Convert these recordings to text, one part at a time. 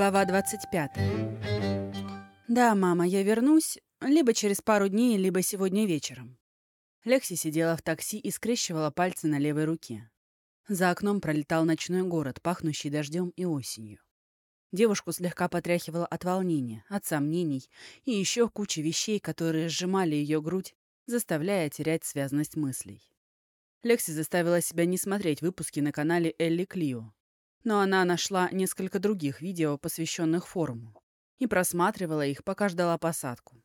Глава 25. «Да, мама, я вернусь либо через пару дней, либо сегодня вечером». Лекси сидела в такси и скрещивала пальцы на левой руке. За окном пролетал ночной город, пахнущий дождем и осенью. Девушку слегка потряхивало от волнения, от сомнений и еще кучи вещей, которые сжимали ее грудь, заставляя терять связность мыслей. Лекси заставила себя не смотреть выпуски на канале Элли Клио, но она нашла несколько других видео, посвященных форуму, и просматривала их, пока ждала посадку.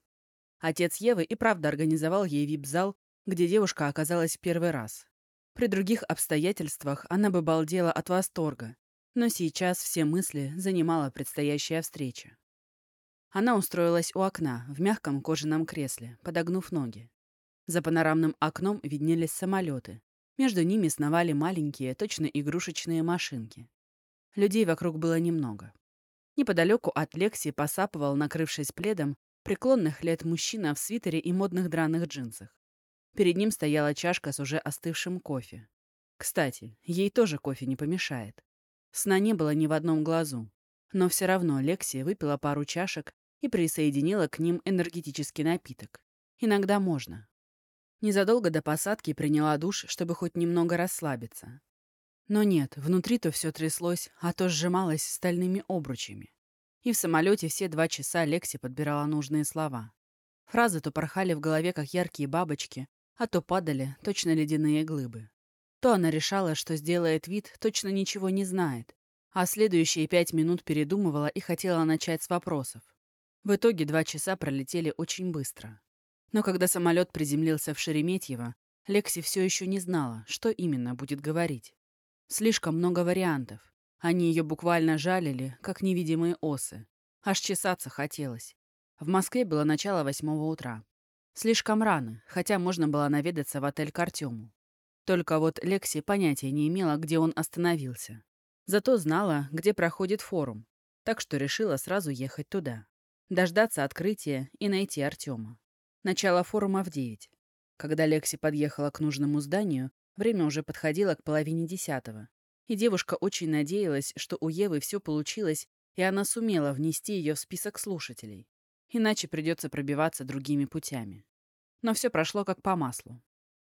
Отец Евы и правда организовал ей вип-зал, где девушка оказалась в первый раз. При других обстоятельствах она бы балдела от восторга, но сейчас все мысли занимала предстоящая встреча. Она устроилась у окна, в мягком кожаном кресле, подогнув ноги. За панорамным окном виднелись самолеты. Между ними сновали маленькие, точно игрушечные машинки. Людей вокруг было немного. Неподалеку от Лекси посапывал, накрывшись пледом, преклонных лет мужчина в свитере и модных драных джинсах. Перед ним стояла чашка с уже остывшим кофе. Кстати, ей тоже кофе не помешает. Сна не было ни в одном глазу. Но все равно Лекси выпила пару чашек и присоединила к ним энергетический напиток. Иногда можно. Незадолго до посадки приняла душ, чтобы хоть немного расслабиться. Но нет, внутри то все тряслось, а то сжималось стальными обручами. И в самолете все два часа Лекси подбирала нужные слова. Фразы то порхали в голове, как яркие бабочки, а то падали, точно ледяные глыбы. То она решала, что сделает вид, точно ничего не знает, а следующие пять минут передумывала и хотела начать с вопросов. В итоге два часа пролетели очень быстро. Но когда самолет приземлился в Шереметьево, Лекси все еще не знала, что именно будет говорить. Слишком много вариантов. Они ее буквально жалили, как невидимые осы. Аж чесаться хотелось. В Москве было начало восьмого утра. Слишком рано, хотя можно было наведаться в отель к Артему. Только вот Лекси понятия не имела, где он остановился. Зато знала, где проходит форум, так что решила сразу ехать туда. Дождаться открытия и найти Артема. Начало форума в девять. Когда Лекси подъехала к нужному зданию, Время уже подходило к половине десятого. И девушка очень надеялась, что у Евы все получилось, и она сумела внести ее в список слушателей. Иначе придется пробиваться другими путями. Но все прошло как по маслу.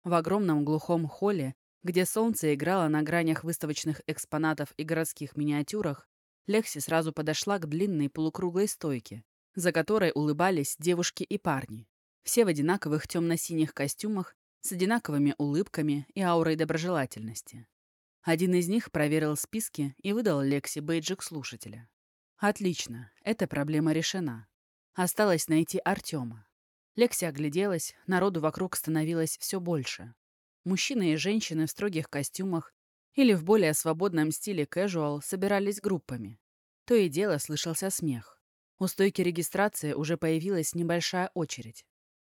В огромном глухом холле, где солнце играло на гранях выставочных экспонатов и городских миниатюрах, Лекси сразу подошла к длинной полукруглой стойке, за которой улыбались девушки и парни. Все в одинаковых темно-синих костюмах с одинаковыми улыбками и аурой доброжелательности. Один из них проверил списки и выдал Лекси бейджик слушателя. Отлично, эта проблема решена. Осталось найти Артема. Лекси огляделась, народу вокруг становилось все больше. Мужчины и женщины в строгих костюмах или в более свободном стиле casual собирались группами. То и дело слышался смех. У стойки регистрации уже появилась небольшая очередь.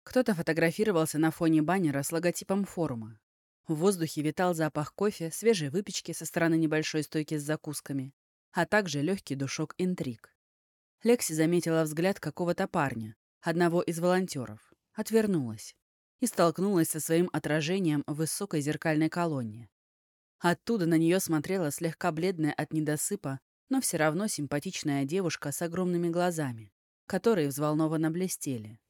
Кто-то фотографировался на фоне баннера с логотипом форума. В воздухе витал запах кофе, свежей выпечки со стороны небольшой стойки с закусками, а также легкий душок интриг. Лекси заметила взгляд какого-то парня, одного из волонтеров, отвернулась и столкнулась со своим отражением в высокой зеркальной колонне. Оттуда на нее смотрела слегка бледная от недосыпа, но все равно симпатичная девушка с огромными глазами, которые взволнованно блестели.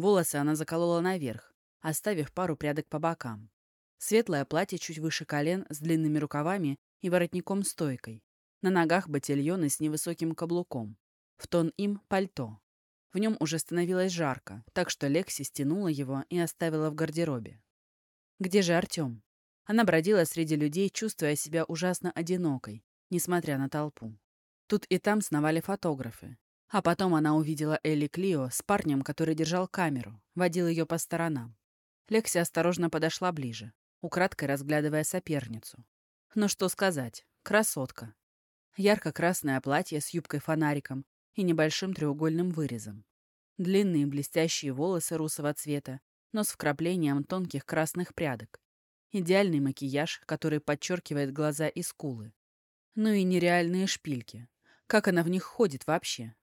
Волосы она заколола наверх, оставив пару прядок по бокам. Светлое платье чуть выше колен с длинными рукавами и воротником-стойкой. На ногах ботильоны с невысоким каблуком. В тон им пальто. В нем уже становилось жарко, так что Лекси стянула его и оставила в гардеробе. Где же Артем? Она бродила среди людей, чувствуя себя ужасно одинокой, несмотря на толпу. Тут и там сновали фотографы. А потом она увидела Элли Клио с парнем, который держал камеру, водил ее по сторонам. Лекси осторожно подошла ближе, украдкой разглядывая соперницу. Но что сказать, красотка. Ярко-красное платье с юбкой-фонариком и небольшим треугольным вырезом. Длинные блестящие волосы русого цвета, но с вкраплением тонких красных прядок. Идеальный макияж, который подчеркивает глаза и скулы. Ну и нереальные шпильки. Как она в них ходит вообще?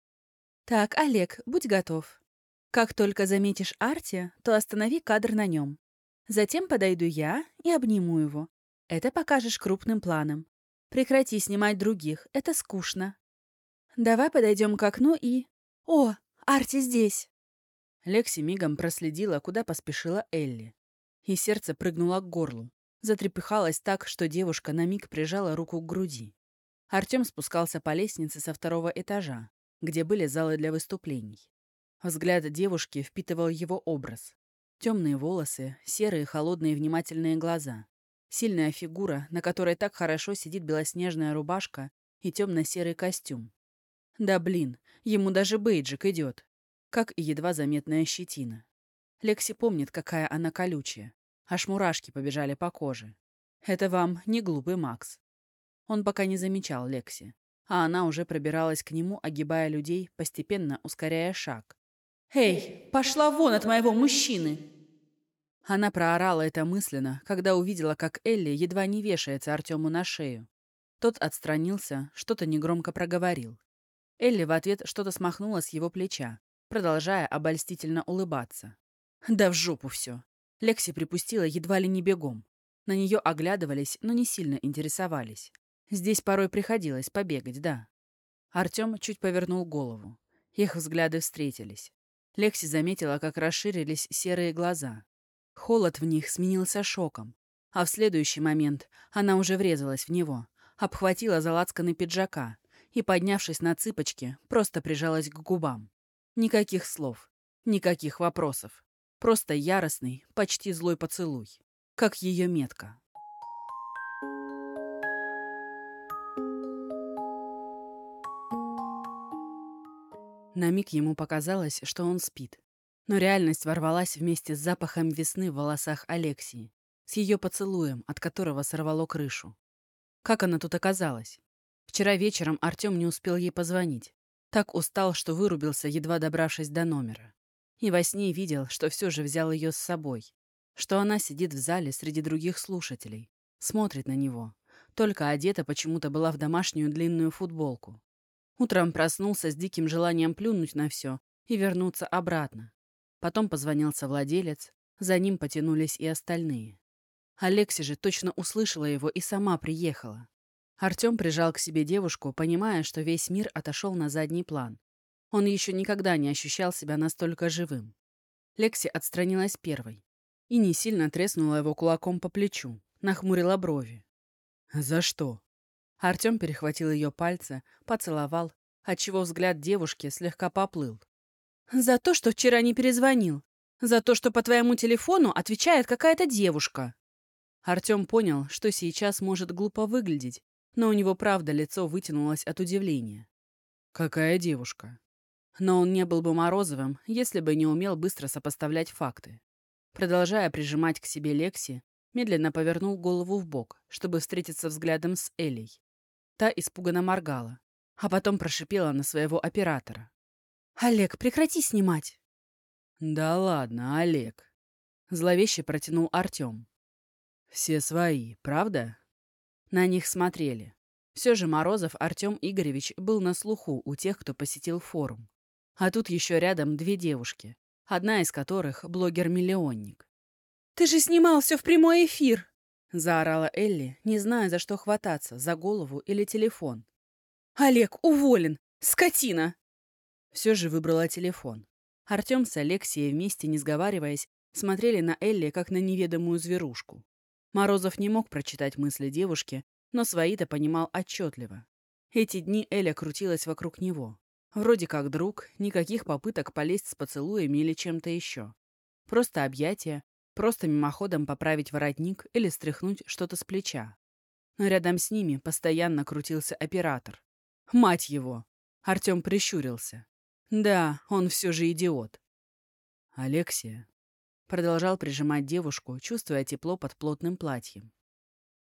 «Так, Олег, будь готов. Как только заметишь Арти, то останови кадр на нем. Затем подойду я и обниму его. Это покажешь крупным планом. Прекрати снимать других, это скучно». Давай подойдем к окну и... О, Арти здесь!» Лекси мигом проследила, куда поспешила Элли. И сердце прыгнуло к горлу. Затрепыхалось так, что девушка на миг прижала руку к груди. Артем спускался по лестнице со второго этажа, где были залы для выступлений. Взгляд девушки впитывал его образ. Темные волосы, серые холодные внимательные глаза. Сильная фигура, на которой так хорошо сидит белоснежная рубашка и темно-серый костюм. Да блин, ему даже бейджик идет. Как и едва заметная щетина. Лекси помнит, какая она колючая. Аж мурашки побежали по коже. Это вам не глупый Макс. Он пока не замечал Лекси, а она уже пробиралась к нему, огибая людей, постепенно ускоряя шаг. «Эй, пошла вон от моего мужчины!» Она проорала это мысленно, когда увидела, как Элли едва не вешается Артему на шею. Тот отстранился, что-то негромко проговорил. Элли в ответ что-то смахнула с его плеча, продолжая обольстительно улыбаться. Да в жопу все. Лекси припустила едва ли не бегом. На нее оглядывались, но не сильно интересовались. Здесь порой приходилось побегать, да. Артем чуть повернул голову. Их взгляды встретились. Лекси заметила, как расширились серые глаза. Холод в них сменился шоком. А в следующий момент она уже врезалась в него, обхватила за лацканы пиджака и, поднявшись на цыпочки, просто прижалась к губам. Никаких слов, никаких вопросов. Просто яростный, почти злой поцелуй. Как ее метка. На миг ему показалось, что он спит. Но реальность ворвалась вместе с запахом весны в волосах Алексии, с ее поцелуем, от которого сорвало крышу. Как она тут оказалась? Вчера вечером Артем не успел ей позвонить. Так устал, что вырубился, едва добравшись до номера. И во сне видел, что все же взял ее с собой. Что она сидит в зале среди других слушателей. Смотрит на него. Только одета почему-то была в домашнюю длинную футболку. Утром проснулся с диким желанием плюнуть на все и вернуться обратно. Потом позвонился владелец, за ним потянулись и остальные. Алекси же точно услышала его и сама приехала. Артем прижал к себе девушку, понимая, что весь мир отошел на задний план. Он еще никогда не ощущал себя настолько живым. Лекси отстранилась первой и не сильно треснула его кулаком по плечу, нахмурила брови. «За что?» Артем перехватил ее пальцы, поцеловал, отчего взгляд девушки слегка поплыл. «За то, что вчера не перезвонил. За то, что по твоему телефону отвечает какая-то девушка». Артем понял, что сейчас может глупо выглядеть, но у него правда лицо вытянулось от удивления. «Какая девушка?» Но он не был бы Морозовым, если бы не умел быстро сопоставлять факты. Продолжая прижимать к себе Лекси, медленно повернул голову в бок, чтобы встретиться взглядом с Элей. Та испуганно моргала, а потом прошипела на своего оператора. «Олег, прекрати снимать!» «Да ладно, Олег!» Зловеще протянул Артем. «Все свои, правда?» На них смотрели. Все же Морозов Артем Игоревич был на слуху у тех, кто посетил форум. А тут еще рядом две девушки, одна из которых — блогер-миллионник. «Ты же снимал все в прямой эфир!» — заорала Элли, не зная, за что хвататься, за голову или телефон. «Олег, уволен! Скотина!» Все же выбрала телефон. Артем с Алексией вместе, не сговариваясь, смотрели на Элли, как на неведомую зверушку. Морозов не мог прочитать мысли девушки, но свои-то понимал отчетливо. Эти дни Эля крутилась вокруг него. Вроде как друг, никаких попыток полезть с поцелуями или чем-то еще. Просто объятия, Просто мимоходом поправить воротник или стряхнуть что-то с плеча. Но рядом с ними постоянно крутился оператор. Мать его! Артем прищурился. Да, он все же идиот. Алексия продолжал прижимать девушку, чувствуя тепло под плотным платьем.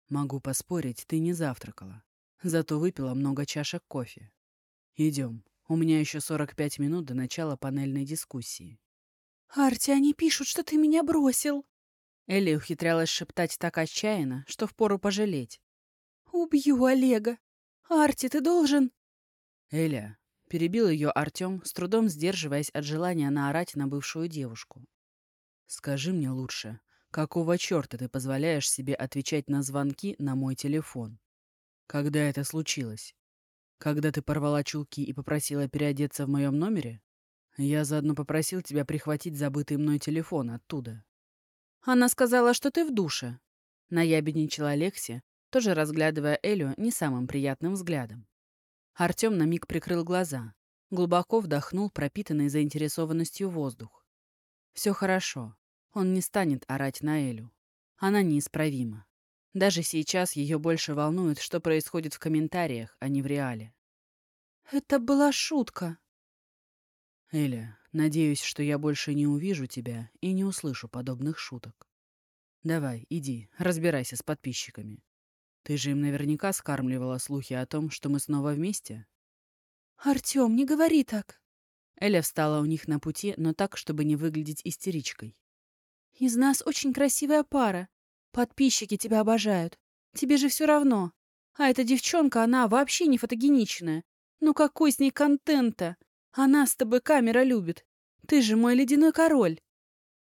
Могу поспорить, ты не завтракала. Зато выпила много чашек кофе. Идем. У меня еще 45 минут до начала панельной дискуссии. «Арти, они пишут, что ты меня бросил!» Элли ухитрялась шептать так отчаянно, что впору пожалеть. «Убью Олега! Арти, ты должен...» «Эля!» — перебил ее Артем, с трудом сдерживаясь от желания наорать на бывшую девушку. «Скажи мне лучше, какого черта ты позволяешь себе отвечать на звонки на мой телефон? Когда это случилось?» Когда ты порвала чулки и попросила переодеться в моем номере, я заодно попросил тебя прихватить забытый мной телефон оттуда. Она сказала, что ты в душе. Наябедничала Алекси, тоже разглядывая Элю не самым приятным взглядом. Артем на миг прикрыл глаза, глубоко вдохнул пропитанный заинтересованностью воздух. Все хорошо. Он не станет орать на Элю. Она неисправима. Даже сейчас ее больше волнует, что происходит в комментариях, а не в реале. «Это была шутка». «Эля, надеюсь, что я больше не увижу тебя и не услышу подобных шуток. Давай, иди, разбирайся с подписчиками. Ты же им наверняка скармливала слухи о том, что мы снова вместе?» «Артем, не говори так!» Эля встала у них на пути, но так, чтобы не выглядеть истеричкой. «Из нас очень красивая пара. Подписчики тебя обожают. Тебе же все равно. А эта девчонка, она вообще не фотогеничная. Ну какой с ней Она с тобой камера любит. Ты же мой ледяной король.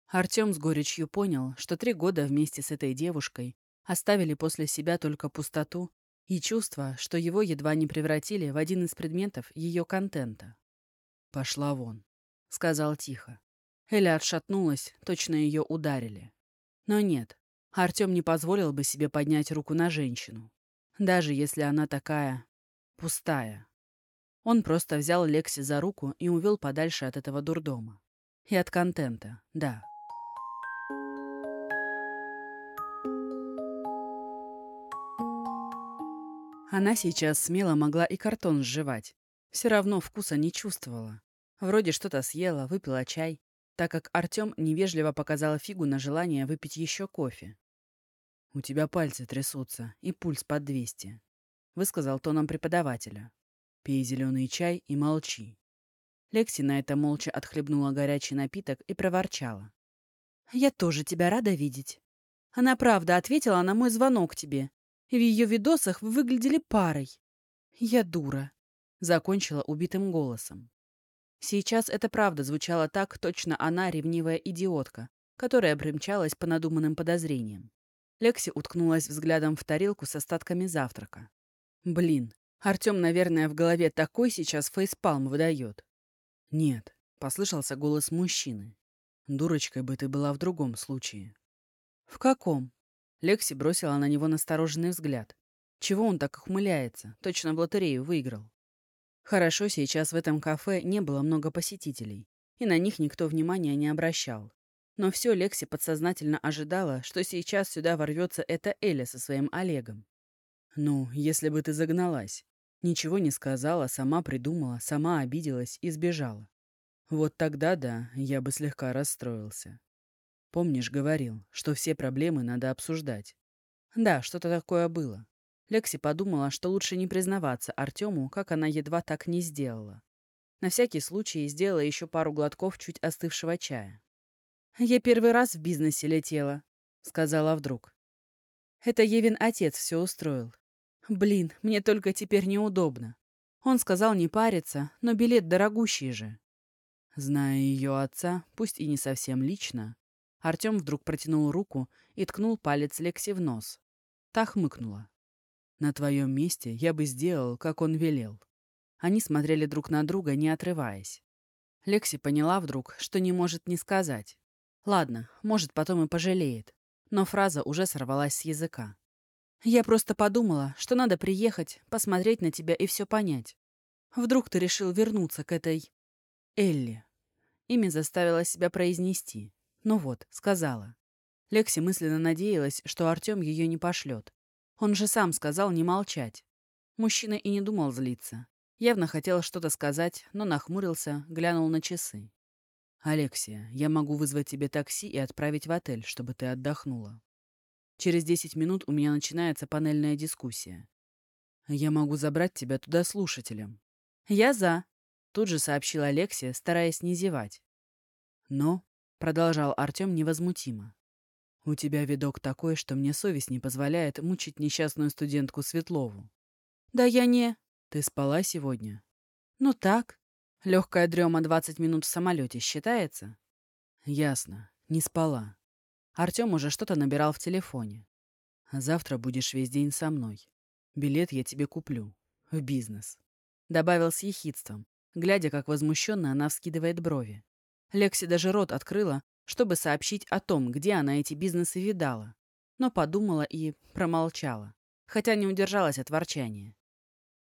Артем с горечью понял, что три года вместе с этой девушкой оставили после себя только пустоту и чувство, что его едва не превратили в один из предметов ее контента. «Пошла вон», — сказал тихо. Эля отшатнулась, точно ее ударили. Но нет, Артем не позволил бы себе поднять руку на женщину, даже если она такая пустая. Он просто взял Лекси за руку и увел подальше от этого дурдома. И от контента, да. Она сейчас смело могла и картон сживать. Все равно вкуса не чувствовала. Вроде что-то съела, выпила чай, так как Артем невежливо показал фигу на желание выпить еще кофе. «У тебя пальцы трясутся и пульс под 200», — высказал тоном преподавателя. «Пей зеленый чай и молчи». Лекси на это молча отхлебнула горячий напиток и проворчала. «Я тоже тебя рада видеть. Она правда ответила на мой звонок тебе, и в ее видосах вы выглядели парой. Я дура», — закончила убитым голосом. Сейчас это правда звучало так, точно она ревнивая идиотка, которая примчалась по надуманным подозрениям. Лекси уткнулась взглядом в тарелку с остатками завтрака. Блин, Артем, наверное, в голове такой сейчас фейспалм выдает. Нет, послышался голос мужчины. Дурочкой бы ты была в другом случае. В каком? Лекси бросила на него настороженный взгляд. Чего он так ухмыляется? Точно в лотерею выиграл. Хорошо, сейчас в этом кафе не было много посетителей, и на них никто внимания не обращал. Но все Лекси подсознательно ожидала, что сейчас сюда ворвется эта Эля со своим Олегом. «Ну, если бы ты загналась. Ничего не сказала, сама придумала, сама обиделась и сбежала. Вот тогда, да, я бы слегка расстроился. Помнишь, говорил, что все проблемы надо обсуждать? Да, что-то такое было. Лекси подумала, что лучше не признаваться Артему, как она едва так не сделала. На всякий случай сделала еще пару глотков чуть остывшего чая. «Я первый раз в бизнесе летела», — сказала вдруг. «Это Евин отец все устроил. Блин, мне только теперь неудобно. Он сказал не париться, но билет дорогущий же». Зная ее отца, пусть и не совсем лично, Артем вдруг протянул руку и ткнул палец Лекси в нос. Та хмыкнула. На твоем месте я бы сделал, как он велел. Они смотрели друг на друга, не отрываясь. Лекси поняла вдруг, что не может не сказать. Ладно, может, потом и пожалеет. Но фраза уже сорвалась с языка. «Я просто подумала, что надо приехать, посмотреть на тебя и все понять. Вдруг ты решил вернуться к этой... Элли». Имя заставила себя произнести. Ну вот, сказала. Лекси мысленно надеялась, что Артем ее не пошлет. Он же сам сказал не молчать. Мужчина и не думал злиться. Явно хотел что-то сказать, но нахмурился, глянул на часы. «Алексия, я могу вызвать тебе такси и отправить в отель, чтобы ты отдохнула. Через десять минут у меня начинается панельная дискуссия. Я могу забрать тебя туда слушателем». «Я за», — тут же сообщила Алексия, стараясь не зевать. «Но», — продолжал Артем невозмутимо, у тебя видок такой, что мне совесть не позволяет мучить несчастную студентку Светлову. Да я не... Ты спала сегодня? Ну так. Легкая дрема 20 минут в самолете считается? Ясно. Не спала. Артем уже что-то набирал в телефоне. Завтра будешь весь день со мной. Билет я тебе куплю. В бизнес. Добавил с ехидством, глядя, как возмущенно она вскидывает брови. Лекси даже рот открыла, чтобы сообщить о том, где она эти бизнесы видала, но подумала и промолчала, хотя не удержалась от ворчания.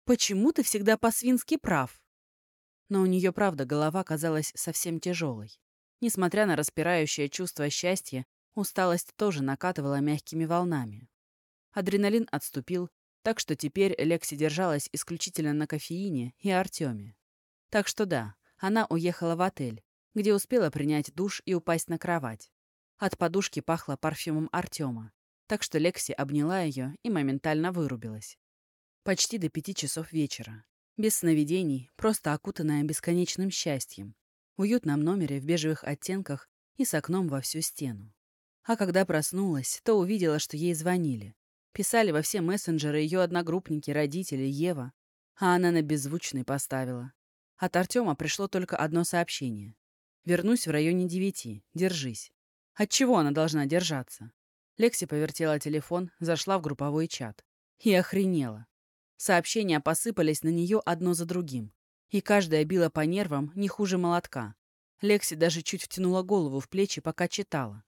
«Почему ты всегда по-свински прав?» Но у нее, правда, голова казалась совсем тяжелой. Несмотря на распирающее чувство счастья, усталость тоже накатывала мягкими волнами. Адреналин отступил, так что теперь Лекси держалась исключительно на кофеине и Артеме. Так что да, она уехала в отель, где успела принять душ и упасть на кровать. От подушки пахло парфюмом Артема, так что Лекси обняла ее и моментально вырубилась. Почти до пяти часов вечера. Без сновидений, просто окутанная бесконечным счастьем. В уютном номере в бежевых оттенках и с окном во всю стену. А когда проснулась, то увидела, что ей звонили. Писали во все мессенджеры ее одногруппники, родители, Ева. А она на беззвучный поставила. От Артема пришло только одно сообщение. «Вернусь в районе девяти. Держись». От чего она должна держаться? Лекси повертела телефон, зашла в групповой чат. И охренела. Сообщения посыпались на нее одно за другим. И каждая била по нервам не хуже молотка. Лекси даже чуть втянула голову в плечи, пока читала.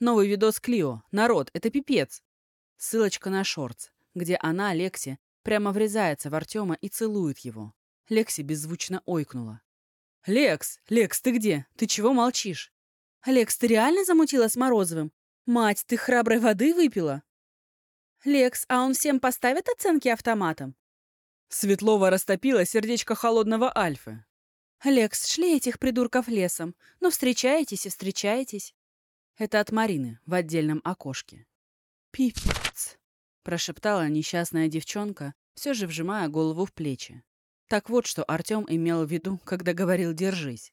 Новый видос Клио. Народ, это пипец. Ссылочка на шортс, где она, Лекси, прямо врезается в Артема и целует его. Лекси беззвучно ойкнула. «Лекс! Лекс, ты где? Ты чего молчишь?» «Лекс, ты реально замутила с Морозовым? Мать, ты храброй воды выпила?» «Лекс, а он всем поставит оценки автоматом?» Светлова растопила сердечко холодного Альфы. «Лекс, шли этих придурков лесом. Ну, встречаетесь и встречаетесь». Это от Марины в отдельном окошке. «Пипец», — прошептала несчастная девчонка, все же вжимая голову в плечи. Так вот, что Артем имел в виду, когда говорил «держись».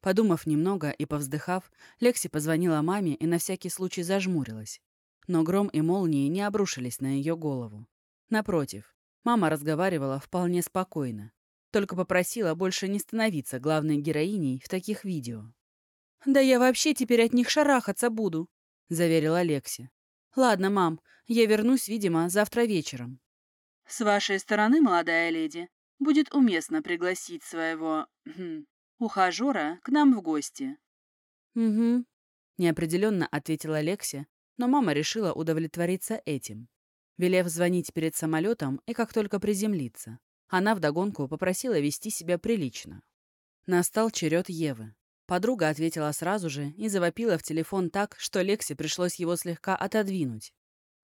Подумав немного и повздыхав, Лекси позвонила маме и на всякий случай зажмурилась. Но гром и молнии не обрушились на ее голову. Напротив, мама разговаривала вполне спокойно. Только попросила больше не становиться главной героиней в таких видео. «Да я вообще теперь от них шарахаться буду», — заверила Лекси. «Ладно, мам, я вернусь, видимо, завтра вечером». «С вашей стороны, молодая леди, будет уместно пригласить своего... Хм, ухажера к нам в гости». «Угу», — неопределенно ответила Лекси, но мама решила удовлетвориться этим. Велев звонить перед самолетом и как только приземлиться, она вдогонку попросила вести себя прилично. Настал черед Евы. Подруга ответила сразу же и завопила в телефон так, что Лексе пришлось его слегка отодвинуть.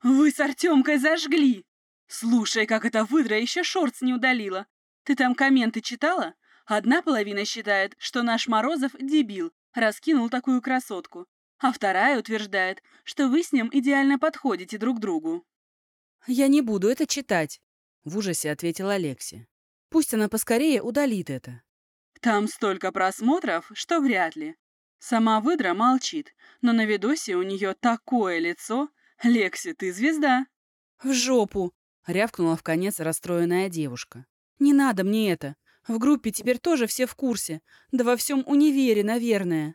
«Вы с Артемкой зажгли! Слушай, как эта выдра еще шортс не удалила! Ты там комменты читала? Одна половина считает, что наш Морозов дебил, раскинул такую красотку, а вторая утверждает, что вы с ним идеально подходите друг другу». «Я не буду это читать», — в ужасе ответила Алекси. «Пусть она поскорее удалит это». Там столько просмотров, что вряд ли. Сама выдра молчит, но на видосе у нее такое лицо. Лекси, ты звезда. В жопу! Рявкнула в конец расстроенная девушка. Не надо мне это. В группе теперь тоже все в курсе. Да во всем универе, наверное.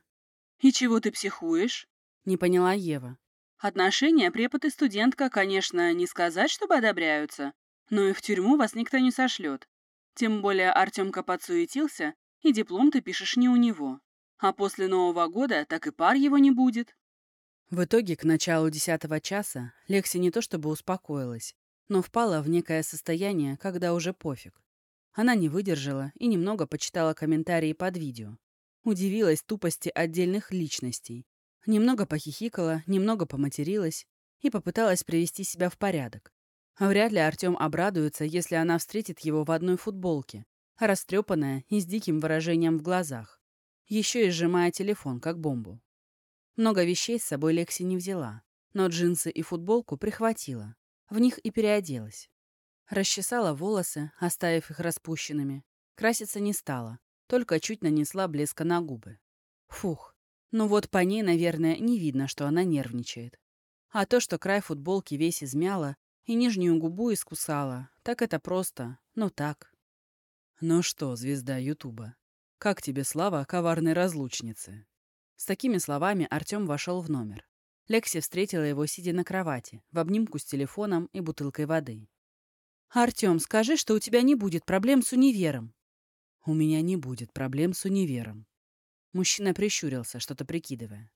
И чего ты психуешь? Не поняла Ева. Отношения препод и студентка, конечно, не сказать, чтобы одобряются, но и в тюрьму вас никто не сошлет. Тем более Артемка подсуетился и диплом ты пишешь не у него. А после Нового года так и пар его не будет. В итоге, к началу десятого часа Лекси не то чтобы успокоилась, но впала в некое состояние, когда уже пофиг. Она не выдержала и немного почитала комментарии под видео. Удивилась тупости отдельных личностей. Немного похихикала, немного поматерилась и попыталась привести себя в порядок. Вряд ли Артем обрадуется, если она встретит его в одной футболке, растрепанная и с диким выражением в глазах. Еще и сжимая телефон, как бомбу. Много вещей с собой Лекси не взяла, но джинсы и футболку прихватила. В них и переоделась. Расчесала волосы, оставив их распущенными. Краситься не стала, только чуть нанесла блеска на губы. Фух. Ну вот по ней, наверное, не видно, что она нервничает. А то, что край футболки весь измяла и нижнюю губу искусала, так это просто, ну так. «Ну что, звезда Ютуба, как тебе слава коварной разлучницы?» С такими словами Артем вошел в номер. Лекси встретила его, сидя на кровати, в обнимку с телефоном и бутылкой воды. «Артем, скажи, что у тебя не будет проблем с универом». «У меня не будет проблем с универом». Мужчина прищурился, что-то прикидывая.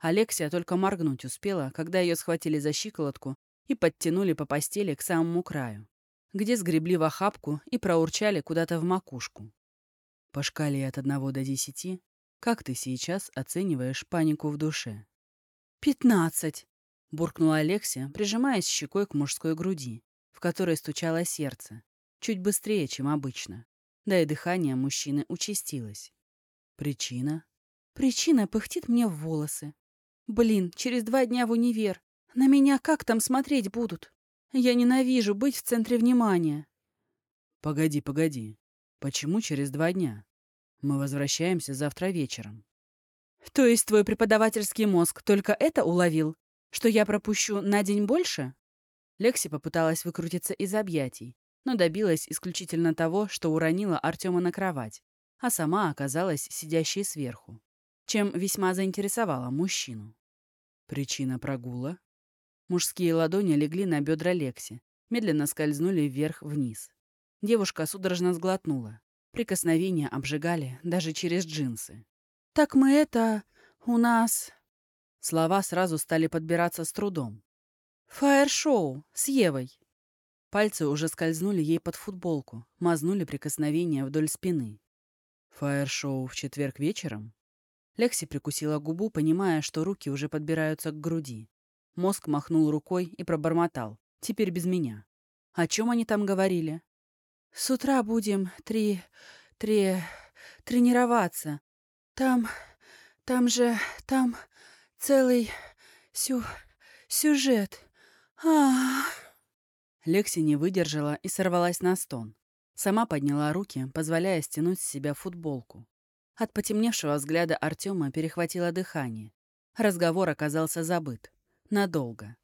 Алексия только моргнуть успела, когда ее схватили за щиколотку и подтянули по постели к самому краю, где сгребли в охапку и проурчали куда-то в макушку. По шкале от одного до десяти, как ты сейчас оцениваешь панику в душе? «Пятнадцать!» — буркнула Алексия, прижимаясь щекой к мужской груди, в которой стучало сердце, чуть быстрее, чем обычно. Да и дыхание мужчины участилось. Причина? Причина пыхтит мне в волосы. Блин, через два дня в универ. На меня как там смотреть будут? Я ненавижу быть в центре внимания. Погоди, погоди. Почему через два дня? Мы возвращаемся завтра вечером. То есть твой преподавательский мозг только это уловил? Что я пропущу на день больше? Лекси попыталась выкрутиться из объятий, но добилась исключительно того, что уронила Артема на кровать, а сама оказалась сидящей сверху, чем весьма заинтересовала мужчину. Причина прогула? Мужские ладони легли на бедра Лекси, медленно скользнули вверх-вниз. Девушка судорожно сглотнула. Прикосновения обжигали даже через джинсы. «Так мы это... у нас...» Слова сразу стали подбираться с трудом. «Фаер-шоу с Евой». Пальцы уже скользнули ей под футболку, мазнули прикосновения вдоль спины. «Фаер-шоу в четверг вечером?» Лекси прикусила губу, понимая, что руки уже подбираются к груди. Мозг махнул рукой и пробормотал. «Теперь без меня». «О чем они там говорили?» «С утра будем три... три... тренироваться. Там... там же... там целый... сю... сюжет. а Лекси не выдержала и сорвалась на стон. Сама подняла руки, позволяя стянуть с себя футболку. От потемневшего взгляда Артема перехватило дыхание. Разговор оказался забыт. Надолго.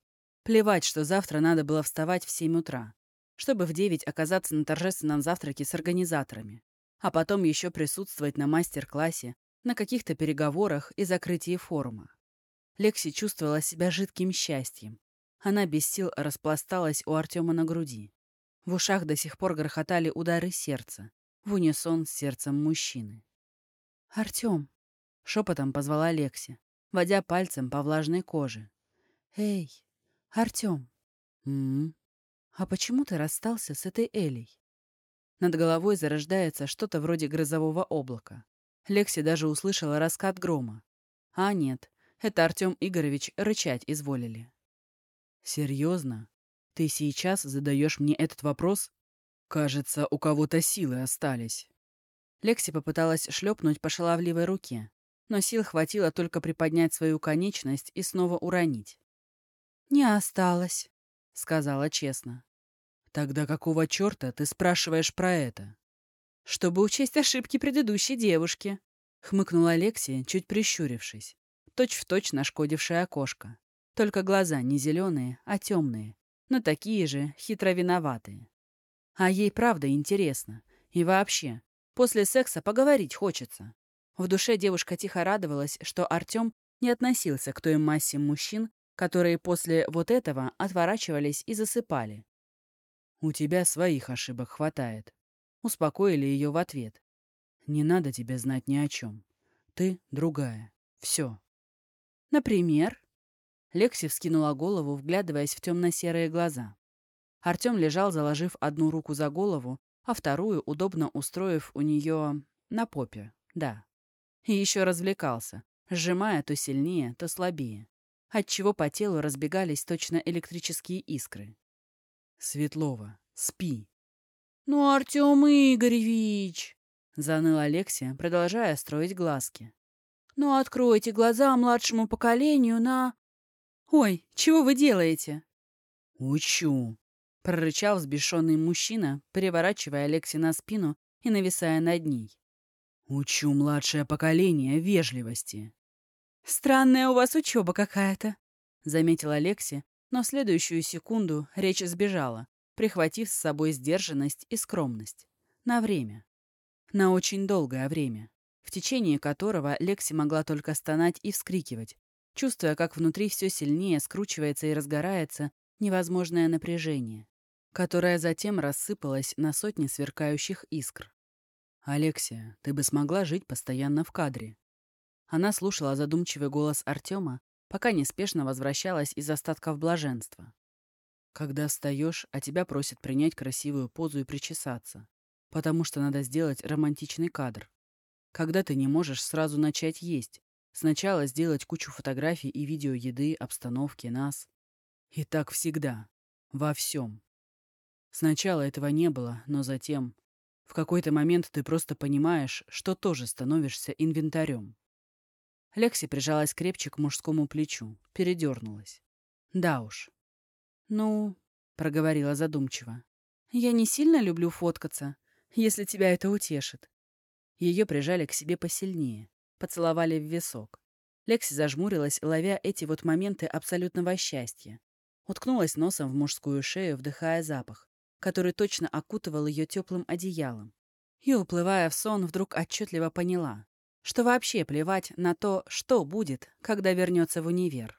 Плевать, что завтра надо было вставать в семь утра, чтобы в девять оказаться на торжественном завтраке с организаторами, а потом еще присутствовать на мастер-классе, на каких-то переговорах и закрытии форума. Лекси чувствовала себя жидким счастьем. Она без сил распласталась у Артема на груди. В ушах до сих пор грохотали удары сердца, в унисон с сердцем мужчины. «Артём!» — шепотом позвала Лекси, водя пальцем по влажной коже. «Эй, Артём!» «М-м?» «А почему ты расстался с этой Элей?» Над головой зарождается что-то вроде грозового облака. Лекси даже услышала раскат грома. А нет, это Артём Игоревич рычать изволили. «Серьезно? Ты сейчас задаешь мне этот вопрос? Кажется, у кого-то силы остались». Лекси попыталась шлепнуть по шаловливой руке, но сил хватило только приподнять свою конечность и снова уронить. «Не осталось», — сказала честно. «Тогда какого черта ты спрашиваешь про это?» «Чтобы учесть ошибки предыдущей девушки», — хмыкнула Алексия, чуть прищурившись. Точь-в-точь нашкодившая окошко. Только глаза не зеленые, а темные, но такие же хитро виноватые. А ей правда интересно. И вообще, После секса поговорить хочется. В душе девушка тихо радовалась, что Артем не относился к той массе мужчин, которые после вот этого отворачивались и засыпали. «У тебя своих ошибок хватает», — успокоили ее в ответ. «Не надо тебе знать ни о чем. Ты другая. Все». «Например?» Лекси вскинула голову, вглядываясь в темно-серые глаза. Артем лежал, заложив одну руку за голову, а вторую удобно устроив у нее на попе, да. И еще развлекался, сжимая то сильнее, то слабее, отчего по телу разбегались точно электрические искры. «Светлова, спи!» «Ну, Артем Игоревич!» — заныла Алексия, продолжая строить глазки. «Ну, откройте глаза младшему поколению на...» «Ой, чего вы делаете?» «Учу!» прорычал взбешенный мужчина, переворачивая Алекси на спину и нависая над ней. «Учу младшее поколение вежливости». «Странная у вас учеба какая-то», — заметила Алекси, но в следующую секунду речь сбежала, прихватив с собой сдержанность и скромность. На время. На очень долгое время, в течение которого Лекси могла только стонать и вскрикивать, чувствуя, как внутри все сильнее скручивается и разгорается невозможное напряжение которая затем рассыпалась на сотни сверкающих искр. «Алексия, ты бы смогла жить постоянно в кадре». Она слушала задумчивый голос Артема, пока неспешно возвращалась из остатков блаженства. Когда встаешь, а тебя просят принять красивую позу и причесаться, потому что надо сделать романтичный кадр. Когда ты не можешь сразу начать есть, сначала сделать кучу фотографий и видео еды, обстановки, нас. И так всегда. Во всем. Сначала этого не было, но затем в какой-то момент ты просто понимаешь, что тоже становишься инвентарем. Лекси прижалась крепче к мужскому плечу, передернулась. Да уж. «Ну», — проговорила задумчиво, — «я не сильно люблю фоткаться, если тебя это утешит». Ее прижали к себе посильнее, поцеловали в висок. Лекси зажмурилась, ловя эти вот моменты абсолютного счастья. Уткнулась носом в мужскую шею, вдыхая запах, который точно окутывал ее теплым одеялом. И, уплывая в сон, вдруг отчетливо поняла, что вообще плевать на то, что будет, когда вернется в универ.